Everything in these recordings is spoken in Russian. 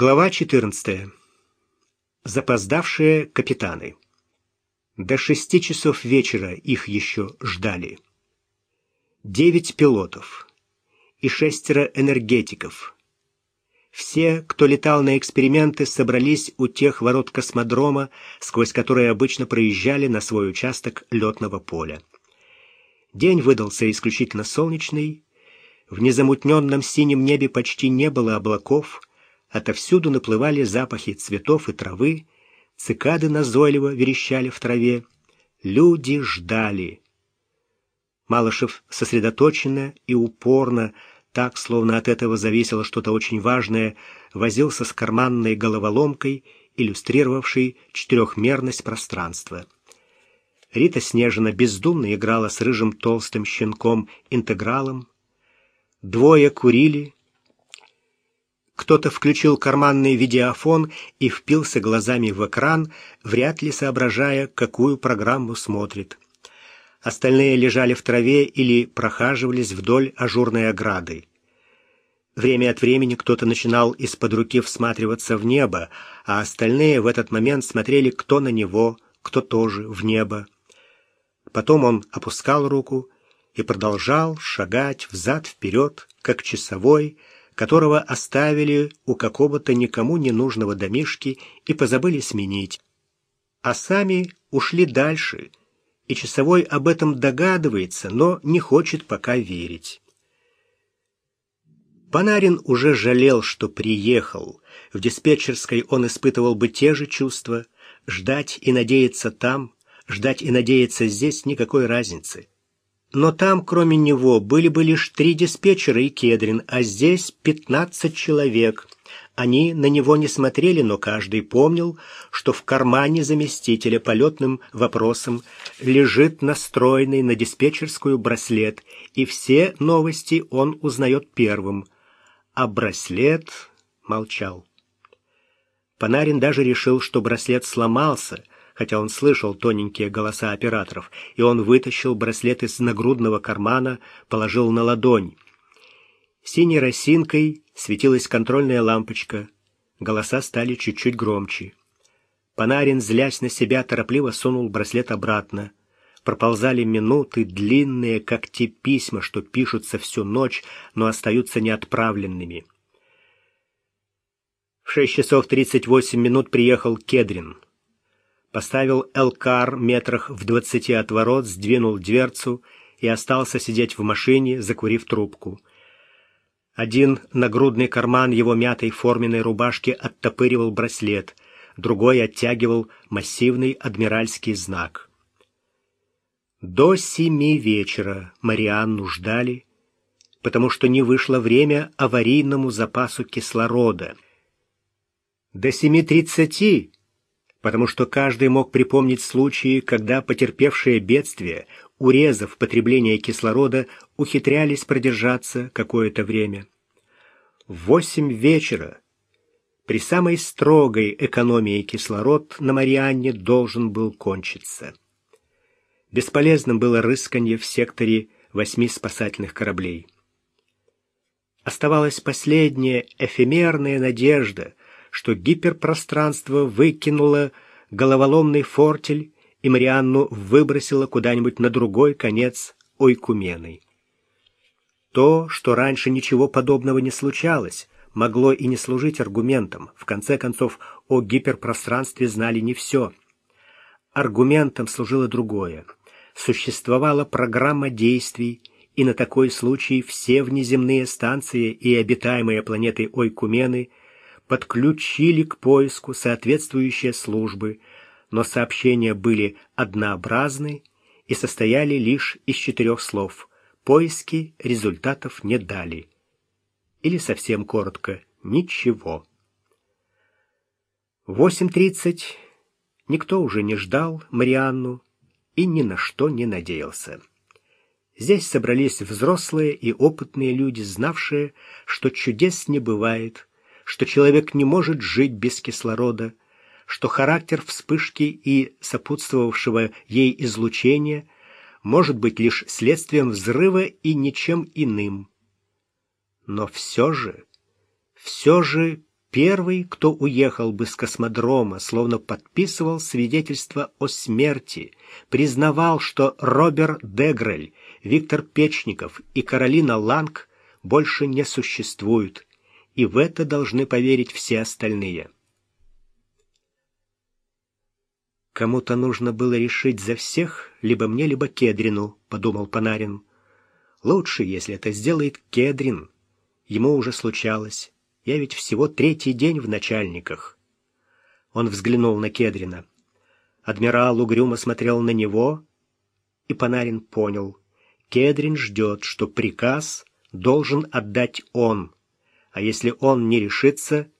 Глава 14. Запоздавшие капитаны. До шести часов вечера их еще ждали. Девять пилотов и шестеро энергетиков. Все, кто летал на эксперименты, собрались у тех ворот космодрома, сквозь которые обычно проезжали на свой участок летного поля. День выдался исключительно солнечный. В незамутненном синем небе почти не было облаков — Отовсюду наплывали запахи цветов и травы, цикады назойливо верещали в траве. Люди ждали. Малышев сосредоточенно и упорно, так, словно от этого зависело что-то очень важное, возился с карманной головоломкой, иллюстрировавшей четырехмерность пространства. Рита Снежина бездумно играла с рыжим толстым щенком-интегралом. Двое курили, кто-то включил карманный видеофон и впился глазами в экран, вряд ли соображая, какую программу смотрит. Остальные лежали в траве или прохаживались вдоль ажурной ограды. Время от времени кто-то начинал из-под руки всматриваться в небо, а остальные в этот момент смотрели кто на него, кто тоже в небо. Потом он опускал руку и продолжал шагать взад-вперед, как часовой, которого оставили у какого-то никому не нужного домишки и позабыли сменить. А сами ушли дальше, и часовой об этом догадывается, но не хочет пока верить. Панарин уже жалел, что приехал. В диспетчерской он испытывал бы те же чувства. Ждать и надеяться там, ждать и надеяться здесь никакой разницы. Но там, кроме него, были бы лишь три диспетчера и Кедрин, а здесь пятнадцать человек. Они на него не смотрели, но каждый помнил, что в кармане заместителя полетным вопросом лежит настроенный на диспетчерскую браслет, и все новости он узнает первым. А браслет молчал. Панарин даже решил, что браслет сломался, хотя он слышал тоненькие голоса операторов, и он вытащил браслет из нагрудного кармана, положил на ладонь. Синей росинкой светилась контрольная лампочка. Голоса стали чуть-чуть громче. Панарин, злясь на себя, торопливо сунул браслет обратно. Проползали минуты, длинные, как те письма, что пишутся всю ночь, но остаются неотправленными. В шесть часов тридцать восемь минут приехал Кедрин поставил Элкар метрах в двадцати от ворот, сдвинул дверцу и остался сидеть в машине, закурив трубку. Один нагрудный карман его мятой форменной рубашки оттопыривал браслет, другой оттягивал массивный адмиральский знак. До семи вечера Марианну ждали, потому что не вышло время аварийному запасу кислорода. До семи тридцати потому что каждый мог припомнить случаи, когда потерпевшие бедствие, урезав потребление кислорода, ухитрялись продержаться какое-то время. Восемь вечера при самой строгой экономии кислород на Марианне должен был кончиться. Бесполезным было рысканье в секторе восьми спасательных кораблей. Оставалась последняя эфемерная надежда, что гиперпространство выкинуло головоломный фортель и Марианну выбросило куда-нибудь на другой конец Ойкумены. То, что раньше ничего подобного не случалось, могло и не служить аргументом. В конце концов, о гиперпространстве знали не все. Аргументом служило другое. Существовала программа действий, и на такой случай все внеземные станции и обитаемые планеты Ойкумены – подключили к поиску соответствующие службы, но сообщения были однообразны и состояли лишь из четырех слов. Поиски результатов не дали. Или совсем коротко «ничего». В 8.30 никто уже не ждал Марианну и ни на что не надеялся. Здесь собрались взрослые и опытные люди, знавшие, что чудес не бывает, что человек не может жить без кислорода, что характер вспышки и сопутствовавшего ей излучения может быть лишь следствием взрыва и ничем иным. Но все же, все же Первый, кто уехал бы с космодрома, словно подписывал свидетельство о смерти, признавал, что Роберт Дегрель, Виктор Печников и Каролина Ланг больше не существуют, и в это должны поверить все остальные. «Кому-то нужно было решить за всех, либо мне, либо Кедрину», — подумал Панарин. «Лучше, если это сделает Кедрин. Ему уже случалось». Я ведь всего третий день в начальниках. Он взглянул на Кедрина. Адмирал угрюмо смотрел на него, и Панарин понял. Кедрин ждет, что приказ должен отдать он, а если он не решится,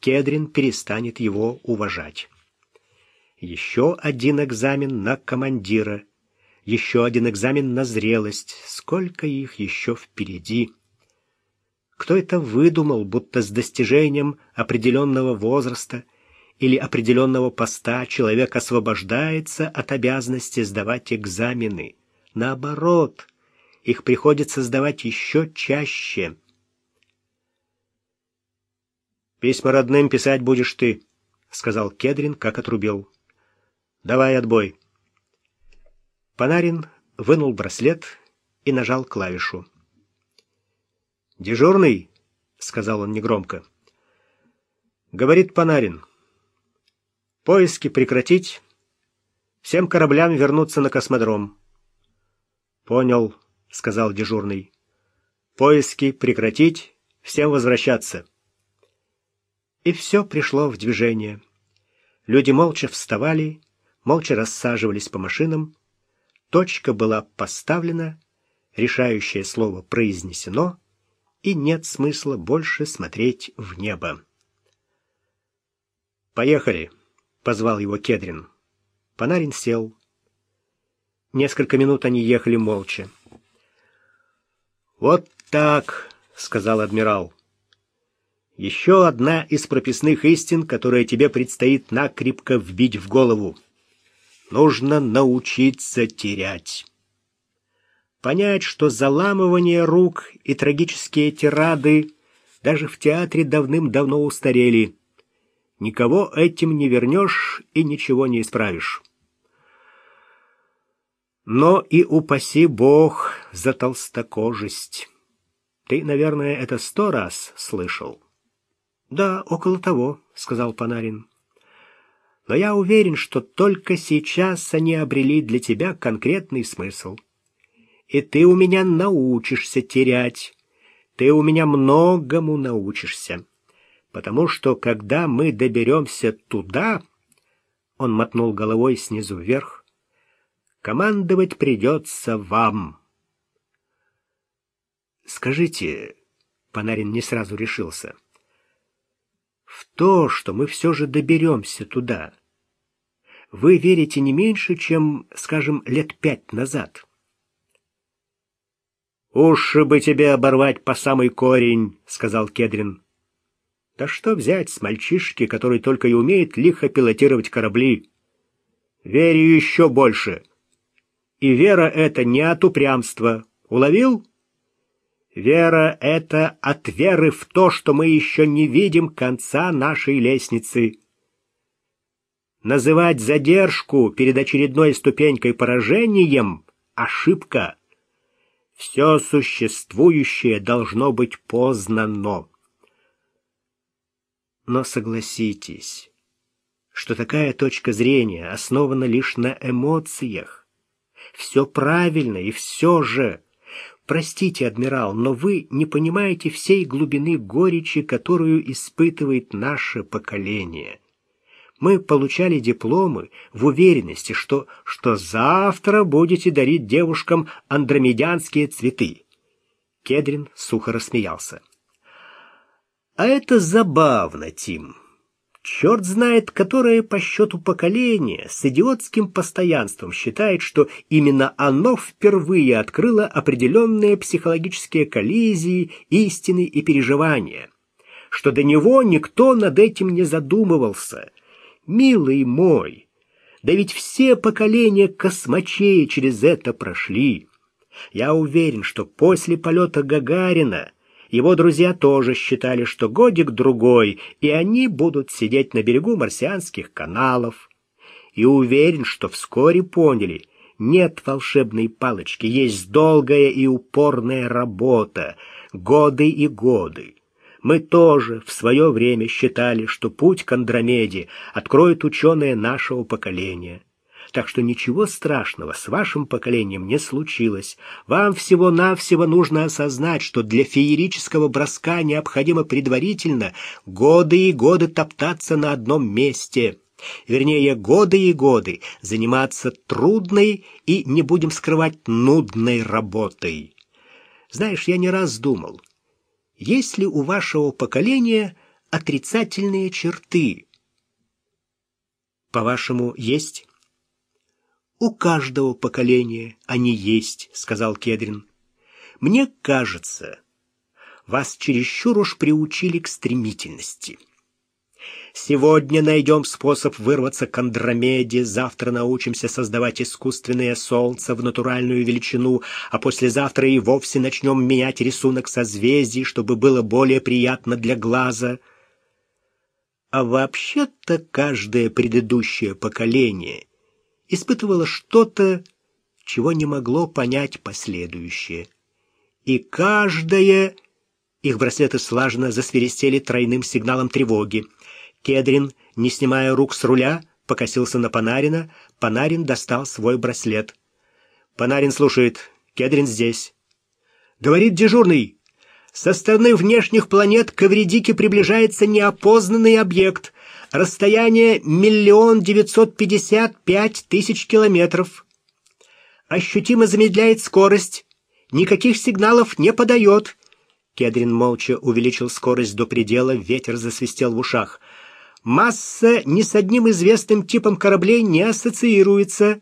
Кедрин перестанет его уважать. Еще один экзамен на командира, еще один экзамен на зрелость. Сколько их еще впереди! Кто это выдумал, будто с достижением определенного возраста или определенного поста человек освобождается от обязанности сдавать экзамены? Наоборот, их приходится сдавать еще чаще. «Письма родным писать будешь ты», — сказал Кедрин, как отрубил. «Давай отбой». Панарин вынул браслет и нажал клавишу. «Дежурный?» — сказал он негромко. «Говорит Панарин. Поиски прекратить. Всем кораблям вернуться на космодром». «Понял», — сказал дежурный. «Поиски прекратить. Всем возвращаться». И все пришло в движение. Люди молча вставали, молча рассаживались по машинам. Точка была поставлена, решающее слово произнесено — и нет смысла больше смотреть в небо. «Поехали!» — позвал его Кедрин. Панарин сел. Несколько минут они ехали молча. «Вот так!» — сказал адмирал. «Еще одна из прописных истин, которая тебе предстоит накрепко вбить в голову. Нужно научиться терять» понять, что заламывание рук и трагические тирады даже в театре давным-давно устарели. Никого этим не вернешь и ничего не исправишь. Но и упаси Бог за толстокожесть. Ты, наверное, это сто раз слышал. — Да, около того, — сказал Панарин. — Но я уверен, что только сейчас они обрели для тебя конкретный смысл. — и ты у меня научишься терять. Ты у меня многому научишься. Потому что, когда мы доберемся туда, он мотнул головой снизу вверх, командовать придется вам. Скажите, Панарин не сразу решился, в то, что мы все же доберемся туда, вы верите не меньше, чем, скажем, лет пять назад. «Уши бы тебе оборвать по самый корень», — сказал Кедрин. «Да что взять с мальчишки, который только и умеет лихо пилотировать корабли? Верю еще больше. И вера — это не от упрямства. Уловил? Вера — это от веры в то, что мы еще не видим конца нашей лестницы». Называть задержку перед очередной ступенькой поражением — ошибка. Все существующее должно быть познано. Но согласитесь, что такая точка зрения основана лишь на эмоциях. Все правильно, и все же... Простите, адмирал, но вы не понимаете всей глубины горечи, которую испытывает наше поколение. Мы получали дипломы в уверенности, что, что завтра будете дарить девушкам андромедянские цветы. Кедрин сухо рассмеялся. А это забавно, Тим. Черт знает, которое по счету поколение с идиотским постоянством считает, что именно оно впервые открыло определенные психологические коллизии, истины и переживания, что до него никто над этим не задумывался, Милый мой, да ведь все поколения космачей через это прошли. Я уверен, что после полета Гагарина Его друзья тоже считали, что годик-другой, и они будут сидеть на берегу марсианских каналов. И уверен, что вскоре поняли, нет волшебной палочки, есть долгая и упорная работа, годы и годы. Мы тоже в свое время считали, что путь к Андромеде откроют ученые нашего поколения. Так что ничего страшного с вашим поколением не случилось. Вам всего-навсего нужно осознать, что для феерического броска необходимо предварительно годы и годы топтаться на одном месте. Вернее, годы и годы заниматься трудной и, не будем скрывать, нудной работой. Знаешь, я не раз думал, есть ли у вашего поколения отрицательные черты? По-вашему, есть? У каждого поколения они есть, сказал Кедрин. Мне кажется, вас чересчур уж приучили к стремительности. Сегодня найдем способ вырваться к Андромеде, завтра научимся создавать искусственное солнце в натуральную величину, а послезавтра и вовсе начнем менять рисунок созвездий, чтобы было более приятно для глаза. А вообще-то каждое предыдущее поколение испытывало что-то, чего не могло понять последующее. И каждое... Их браслеты слаженно засверестели тройным сигналом тревоги. Кедрин, не снимая рук с руля, покосился на Панарина. Панарин достал свой браслет. Панарин слушает. Кедрин здесь. Говорит дежурный. Со стороны внешних планет к Эвредике приближается неопознанный объект. Расстояние миллион девятьсот пятьдесят пять тысяч километров. Ощутимо замедляет скорость. Никаких сигналов не подает. Кедрин молча увеличил скорость до предела, ветер засвистел в ушах. Масса ни с одним известным типом кораблей не ассоциируется.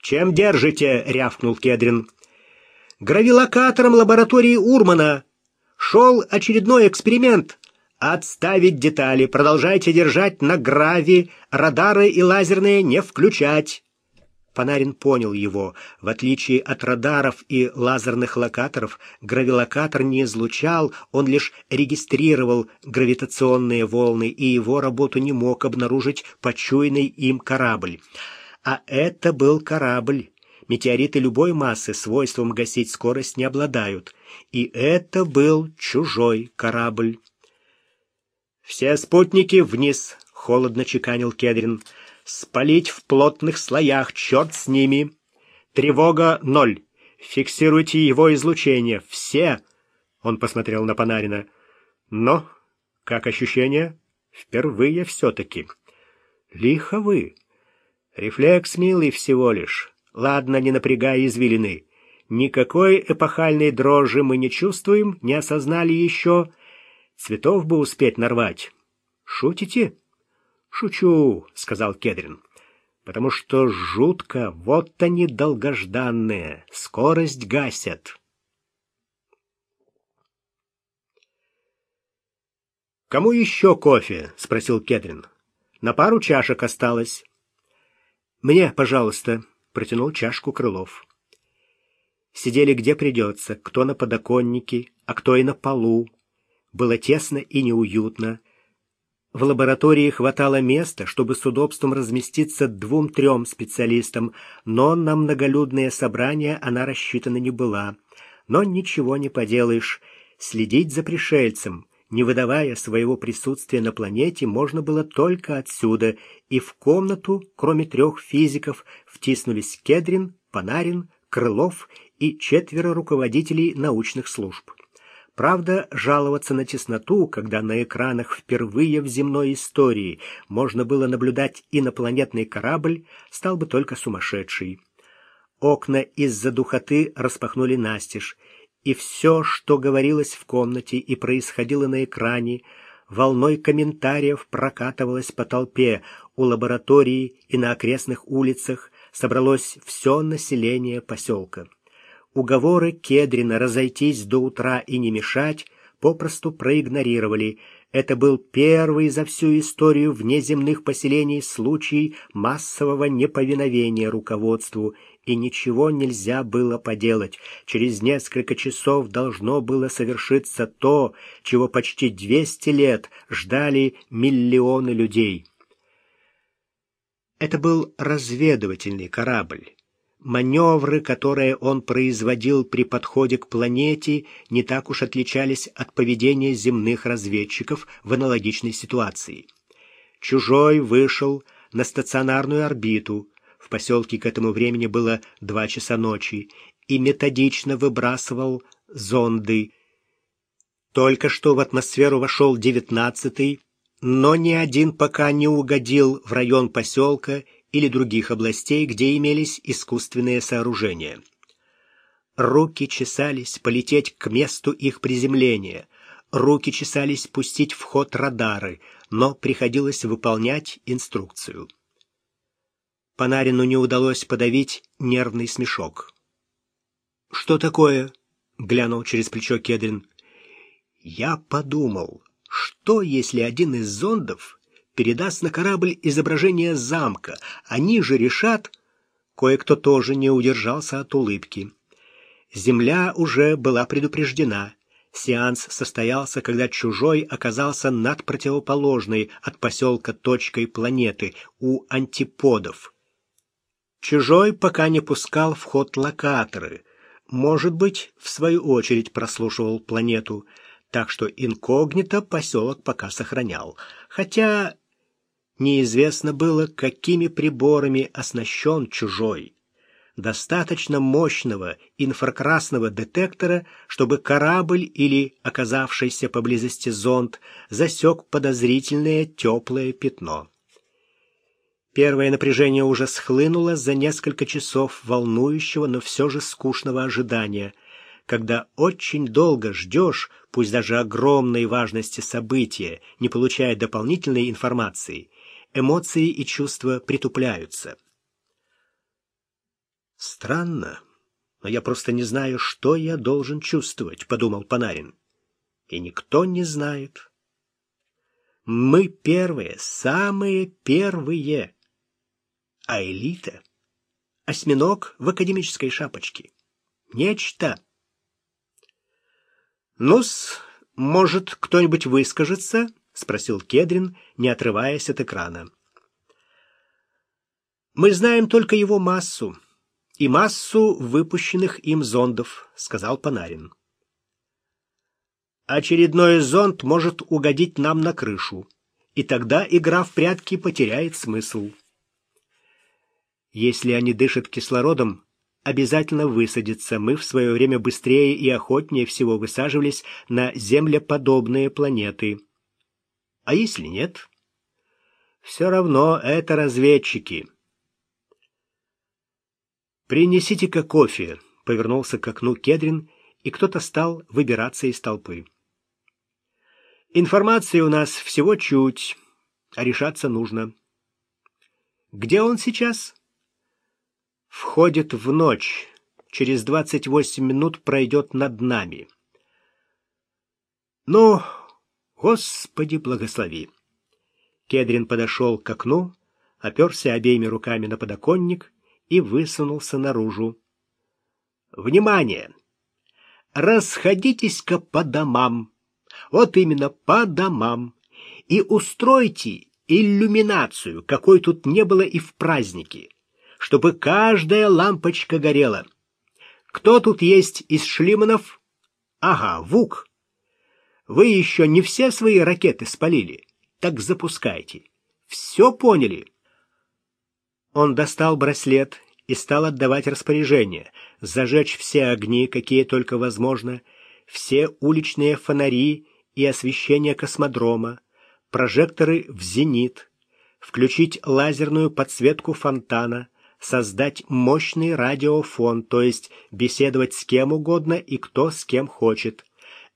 «Чем держите?» — рявкнул Кедрин. «Гравилокатором лаборатории Урмана. Шел очередной эксперимент. Отставить детали, продолжайте держать на грави, радары и лазерные не включать». Панарин понял его. В отличие от радаров и лазерных локаторов, гравилокатор не излучал, он лишь регистрировал гравитационные волны, и его работу не мог обнаружить почуянный им корабль. А это был корабль. Метеориты любой массы свойством гасить скорость не обладают. И это был чужой корабль. «Все спутники вниз!» — холодно чеканил Кедрин. Спалить в плотных слоях, черт с ними. Тревога ноль. Фиксируйте его излучение. Все. Он посмотрел на Панарина. Но, как ощущение? Впервые все-таки. Лихо вы. Рефлекс милый всего лишь. Ладно, не напрягай извилины. Никакой эпохальной дрожи мы не чувствуем, не осознали еще. Цветов бы успеть нарвать. Шутите? «Шучу», — сказал Кедрин, — «потому что жутко, вот они долгожданные, скорость гасят». «Кому еще кофе?» — спросил Кедрин. «На пару чашек осталось». «Мне, пожалуйста», — протянул чашку Крылов. Сидели где придется, кто на подоконнике, а кто и на полу. Было тесно и неуютно, — в лаборатории хватало места, чтобы с удобством разместиться двум-трем специалистам, но на многолюдные собрания она рассчитана не была. Но ничего не поделаешь. Следить за пришельцем, не выдавая своего присутствия на планете, можно было только отсюда, и в комнату, кроме трех физиков, втиснулись Кедрин, Панарин, Крылов и четверо руководителей научных служб. Правда, жаловаться на тесноту, когда на экранах впервые в земной истории можно было наблюдать инопланетный корабль, стал бы только сумасшедший. Окна из-за духоты распахнули настежь, и все, что говорилось в комнате и происходило на экране, волной комментариев прокатывалось по толпе, у лаборатории и на окрестных улицах собралось все население поселка. Уговоры Кедрина разойтись до утра и не мешать попросту проигнорировали. Это был первый за всю историю внеземных поселений случай массового неповиновения руководству, и ничего нельзя было поделать. Через несколько часов должно было совершиться то, чего почти 200 лет ждали миллионы людей. Это был разведывательный корабль. Маневры, которые он производил при подходе к планете, не так уж отличались от поведения земных разведчиков в аналогичной ситуации. Чужой вышел на стационарную орбиту, в поселке к этому времени было два часа ночи, и методично выбрасывал зонды. Только что в атмосферу вошел девятнадцатый, но ни один пока не угодил в район поселка или других областей, где имелись искусственные сооружения. Руки чесались полететь к месту их приземления, руки чесались пустить в ход радары, но приходилось выполнять инструкцию. Панарину не удалось подавить нервный смешок. «Что такое?» — глянул через плечо Кедрин. «Я подумал, что если один из зондов передаст на корабль изображение замка. Они же решат... Кое-кто тоже не удержался от улыбки. Земля уже была предупреждена. Сеанс состоялся, когда чужой оказался над противоположной от поселка точкой планеты, у антиподов. Чужой пока не пускал в ход локаторы. Может быть, в свою очередь прослушивал планету, так что инкогнито поселок пока сохранял. Хотя Неизвестно было, какими приборами оснащен чужой. Достаточно мощного инфракрасного детектора, чтобы корабль или оказавшийся поблизости зонд засек подозрительное теплое пятно. Первое напряжение уже схлынуло за несколько часов волнующего, но все же скучного ожидания. Когда очень долго ждешь, пусть даже огромной важности события, не получая дополнительной информации, эмоции и чувства притупляются. «Странно, но я просто не знаю, что я должен чувствовать», — подумал Панарин. «И никто не знает. Мы первые, самые первые. А элита — осьминог в академической шапочке. Нечто». «Ну-с, может, кто-нибудь выскажется?» — спросил Кедрин, не отрываясь от экрана. «Мы знаем только его массу и массу выпущенных им зондов», — сказал Панарин. «Очередной зонд может угодить нам на крышу, и тогда игра в прятки потеряет смысл». «Если они дышат кислородом, обязательно высадятся. Мы в свое время быстрее и охотнее всего высаживались на землеподобные планеты». А если нет? Все равно это разведчики. «Принесите-ка кофе», — повернулся к окну Кедрин, и кто-то стал выбираться из толпы. «Информации у нас всего чуть, а решаться нужно». «Где он сейчас?» «Входит в ночь. Через двадцать восемь минут пройдет над нами». «Ну, Господи, благослови! Кедрин подошел к окну, оперся обеими руками на подоконник и высунулся наружу. «Внимание! Расходитесь-ка по домам, вот именно по домам, и устройте иллюминацию, какой тут не было и в празднике, чтобы каждая лампочка горела. Кто тут есть из шлиманов? Ага, Вук. Вы еще не все свои ракеты спалили. Так запускайте. Все поняли?» Он достал браслет и стал отдавать распоряжение. Зажечь все огни, какие только возможно, все уличные фонари и освещение космодрома, прожекторы в зенит, включить лазерную подсветку фонтана, создать мощный радиофон, то есть беседовать с кем угодно и кто с кем хочет,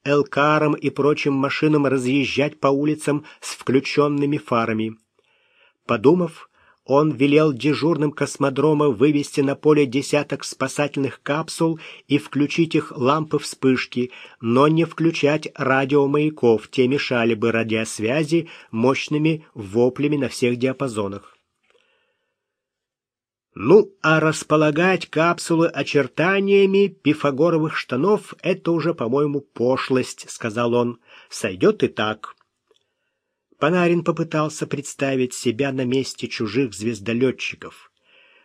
элкарам и прочим машинам разъезжать по улицам с включенными фарами. Подумав, он велел дежурным космодрома вывести на поле десяток спасательных капсул и включить их лампы вспышки, но не включать радиомаяков, те мешали бы радиосвязи мощными воплями на всех диапазонах. Ну, а располагать капсулы очертаниями пифагоровых штанов — это уже, по-моему, пошлость, — сказал он. Сойдет и так. Панарин попытался представить себя на месте чужих звездолетчиков.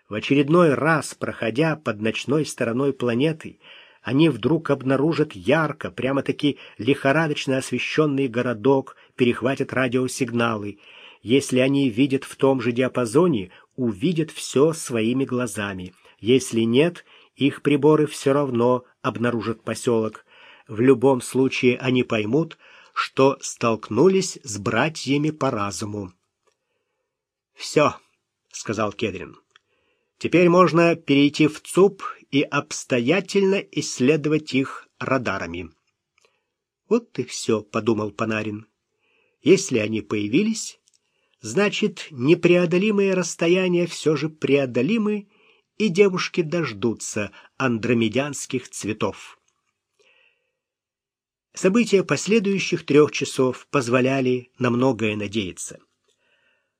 В очередной раз, проходя под ночной стороной планеты, они вдруг обнаружат ярко, прямо-таки лихорадочно освещенный городок, перехватят радиосигналы. Если они видят в том же диапазоне, увидят все своими глазами. Если нет, их приборы все равно обнаружат поселок. В любом случае они поймут, что столкнулись с братьями по разуму. «Все», — сказал Кедрин. «Теперь можно перейти в ЦУП и обстоятельно исследовать их радарами». «Вот и все», — подумал Панарин. «Если они появились, значит, непреодолимые расстояния все же преодолимы, и девушки дождутся андромедянских цветов. События последующих трех часов позволяли на многое надеяться.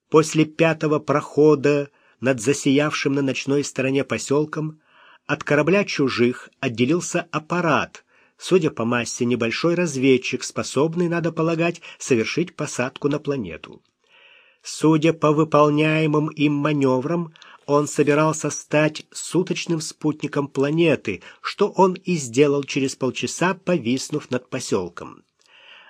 После пятого прохода над засиявшим на ночной стороне поселком от корабля чужих отделился аппарат, судя по массе, небольшой разведчик, способный, надо полагать, совершить посадку на планету. Судя по выполняемым им маневрам, он собирался стать суточным спутником планеты, что он и сделал через полчаса, повиснув над поселком.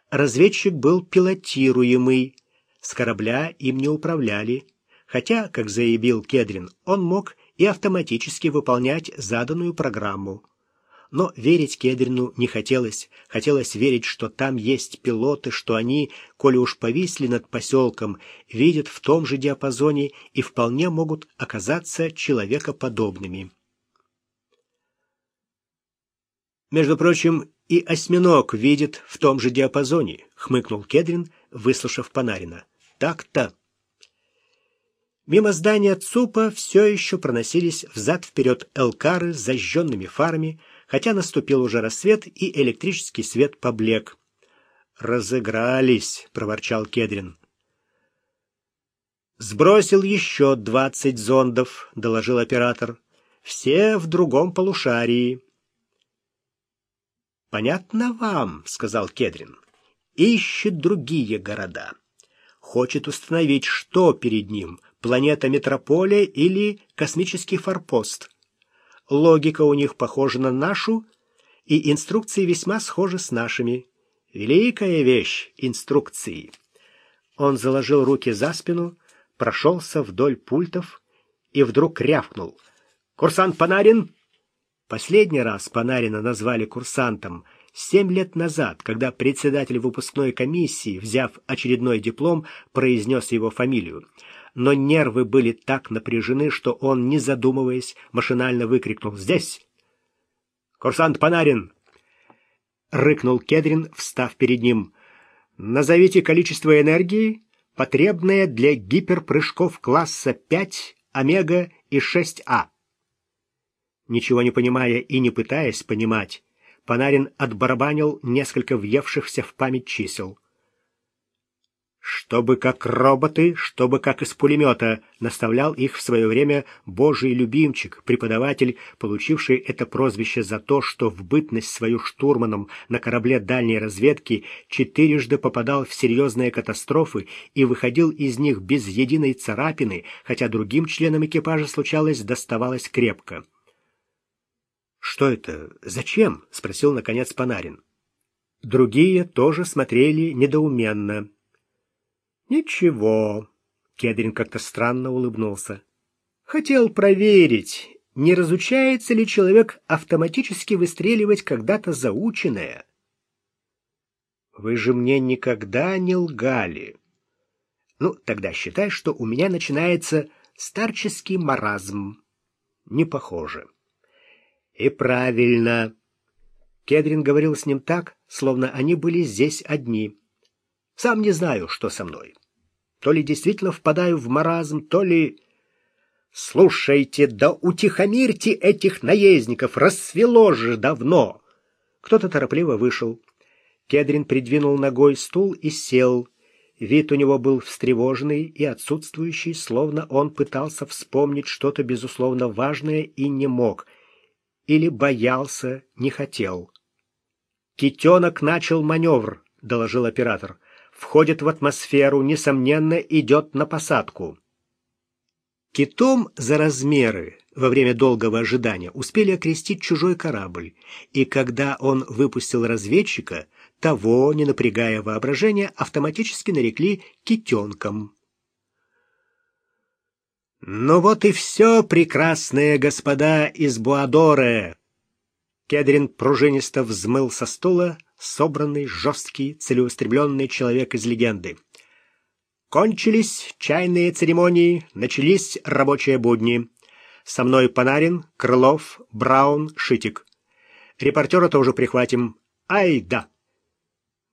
Разведчик был пилотируемый, с корабля им не управляли, хотя, как заявил Кедрин, он мог и автоматически выполнять заданную программу. Но верить Кедрину не хотелось. Хотелось верить, что там есть пилоты, что они, коли уж повисли над поселком, видят в том же диапазоне и вполне могут оказаться человекоподобными. «Между прочим, и осьминог видит в том же диапазоне», — хмыкнул Кедрин, выслушав Панарина. «Так-то». Мимо здания ЦУПа все еще проносились взад-вперед элкары с зажженными фарами, хотя наступил уже рассвет и электрический свет поблек. «Разыгрались», — проворчал Кедрин. «Сбросил еще двадцать зондов», — доложил оператор. «Все в другом полушарии». «Понятно вам», — сказал Кедрин. «Ищет другие города. Хочет установить, что перед ним — планета Метрополия или космический форпост. Логика у них похожа на нашу, и инструкции весьма схожи с нашими. Великая вещь — инструкции. Он заложил руки за спину, прошелся вдоль пультов и вдруг рявкнул. «Курсант Панарин!» Последний раз Панарина назвали курсантом семь лет назад, когда председатель выпускной комиссии, взяв очередной диплом, произнес его фамилию но нервы были так напряжены, что он, не задумываясь, машинально выкрикнул «Здесь!» «Курсант Панарин!» — рыкнул Кедрин, встав перед ним. «Назовите количество энергии, потребное для гиперпрыжков класса 5, омега и 6А». Ничего не понимая и не пытаясь понимать, Панарин отбарабанил несколько въевшихся в память чисел. «Чтобы как роботы, чтобы как из пулемета», наставлял их в свое время божий любимчик, преподаватель, получивший это прозвище за то, что в бытность свою штурманом на корабле дальней разведки четырежды попадал в серьезные катастрофы и выходил из них без единой царапины, хотя другим членам экипажа случалось доставалось крепко. «Что это? Зачем?» — спросил, наконец, Панарин. Другие тоже смотрели недоуменно. «Ничего», — Кедрин как-то странно улыбнулся. «Хотел проверить, не разучается ли человек автоматически выстреливать когда-то заученное». «Вы же мне никогда не лгали». «Ну, тогда считай, что у меня начинается старческий маразм». «Не похоже». «И правильно». Кедрин говорил с ним так, словно они были здесь одни. «Сам не знаю, что со мной». То ли действительно впадаю в маразм, то ли... Слушайте, да утихомирьте этих наездников, рассвело же давно. Кто-то торопливо вышел. Кедрин придвинул ногой стул и сел. Вид у него был встревоженный и отсутствующий, словно он пытался вспомнить что-то безусловно важное и не мог, или боялся, не хотел. «Китенок начал маневр», — доложил оператор. «Входит в атмосферу, несомненно, идет на посадку». Китом за размеры во время долгого ожидания успели окрестить чужой корабль, и когда он выпустил разведчика — того, не напрягая воображение, автоматически нарекли китенком. «Ну вот и все, прекрасные господа из Буадоре!» Кедрин пружинисто взмыл со стула, собранный, жесткий, целеустремленный человек из легенды. Кончились чайные церемонии, начались рабочие будни. Со мной Панарин, Крылов, Браун, Шитик. Репортера тоже прихватим. Ай да!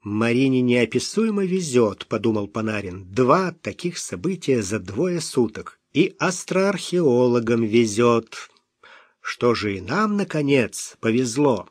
«Марине неописуемо везет», — подумал Панарин. «Два таких события за двое суток. И астроархеологам везет. Что же и нам, наконец, повезло».